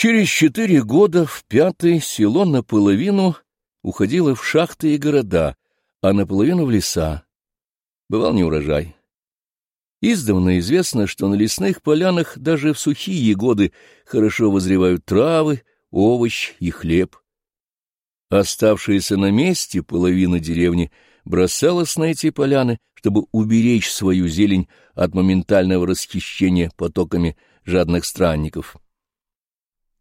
Через четыре года в пятый село наполовину уходило в шахты и города, а наполовину в леса. Бывал неурожай. Издавна известно, что на лесных полянах даже в сухие годы хорошо возревают травы, овощ и хлеб. Оставшаяся на месте половина деревни бросалась на эти поляны, чтобы уберечь свою зелень от моментального расхищения потоками жадных странников.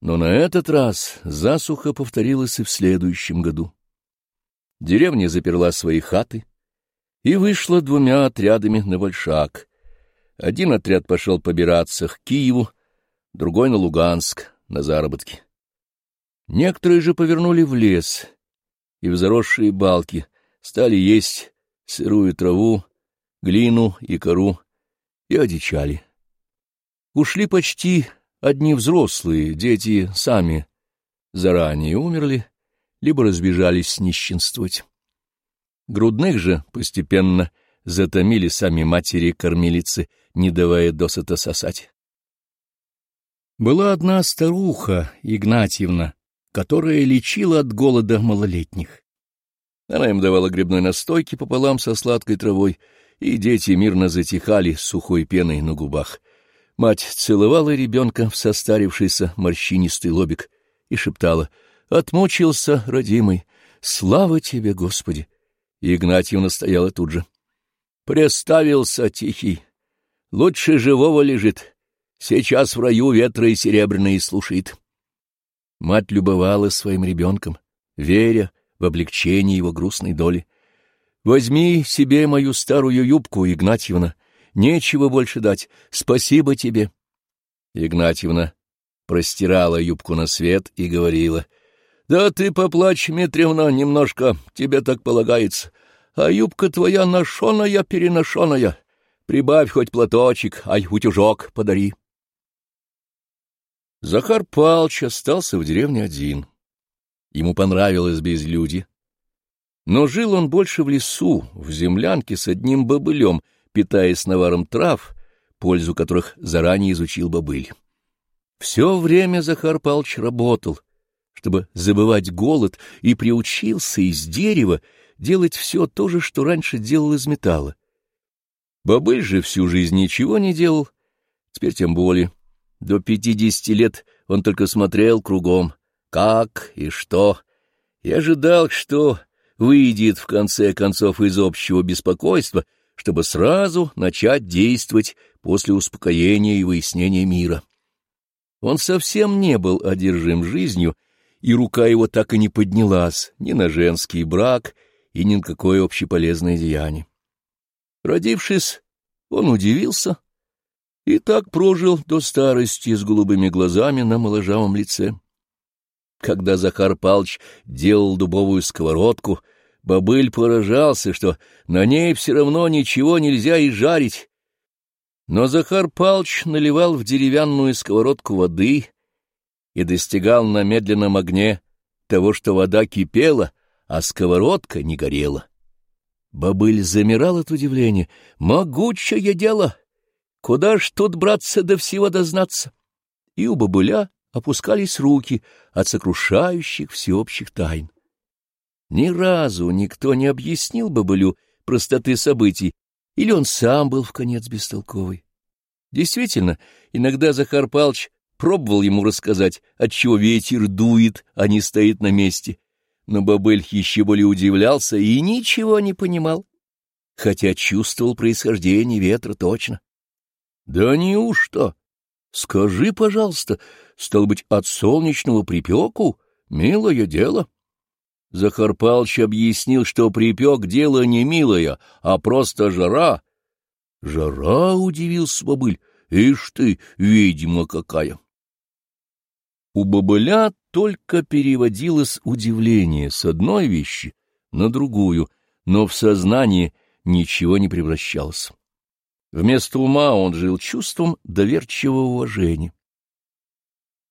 Но на этот раз засуха повторилась и в следующем году. Деревня заперла свои хаты и вышла двумя отрядами на Большак. Один отряд пошел побираться к Киеву, другой — на Луганск, на заработки. Некоторые же повернули в лес и в заросшие балки стали есть сырую траву, глину и кору и одичали. Ушли почти Одни взрослые, дети сами заранее умерли, либо разбежались нищенствовать. Грудных же постепенно затомили сами матери-кормилицы, не давая досыта сосать. Была одна старуха, Игнатьевна, которая лечила от голода малолетних. Она им давала грибной настойки пополам со сладкой травой, и дети мирно затихали сухой пеной на губах. Мать целовала ребенка в состарившийся морщинистый лобик и шептала «Отмучился, родимый! Слава тебе, Господи!» И Игнатьевна стояла тут же. «Преставился тихий! Лучше живого лежит. Сейчас в раю ветра и серебряные слушает». Мать любовала своим ребенком, веря в облегчение его грустной доли. «Возьми себе мою старую юбку, Игнатьевна, Нечего больше дать. Спасибо тебе. Игнатьевна простирала юбку на свет и говорила. — Да ты поплачь, Митревна, немножко, тебе так полагается. А юбка твоя ношеная-переношеная. Прибавь хоть платочек, ай, утюжок подари. Захар Палч остался в деревне один. Ему понравилось безлюдье. Но жил он больше в лесу, в землянке с одним бобылем — питаясь наваром трав, пользу которых заранее изучил бобыль. Все время Захар Палыч работал, чтобы забывать голод, и приучился из дерева делать все то же, что раньше делал из металла. Бобыль же всю жизнь ничего не делал, теперь тем более. До пятидесяти лет он только смотрел кругом, как и что, и ожидал, что выйдет в конце концов из общего беспокойства — чтобы сразу начать действовать после успокоения и выяснения мира. Он совсем не был одержим жизнью, и рука его так и не поднялась ни на женский брак и ни на какое общеполезное деяние. Родившись, он удивился и так прожил до старости с голубыми глазами на моложавом лице. Когда Захар Палч делал дубовую сковородку — Бобыль поражался, что на ней все равно ничего нельзя и жарить. Но Захар Палч наливал в деревянную сковородку воды и достигал на медленном огне того, что вода кипела, а сковородка не горела. Бобыль замирал от удивления. «Могучее дело! Куда ж тут браться до всего дознаться?» И у бобыля опускались руки от сокрушающих всеобщих тайн. Ни разу никто не объяснил Бабылю простоты событий, или он сам был в конец бестолковый. Действительно, иногда Захар Палч пробовал ему рассказать, отчего ветер дует, а не стоит на месте, но Бабыль еще более удивлялся и ничего не понимал, хотя чувствовал происхождение ветра точно. — Да неужто? Скажи, пожалуйста, стал быть, от солнечного припеку? Милое дело. — Захар Палыч объяснил, что припек дело не милое, а просто жара. — Жара, — удивился бобыль, — ишь ты, ведьма какая! У бобыля только переводилось удивление с одной вещи на другую, но в сознании ничего не превращалось. Вместо ума он жил чувством доверчивого уважения.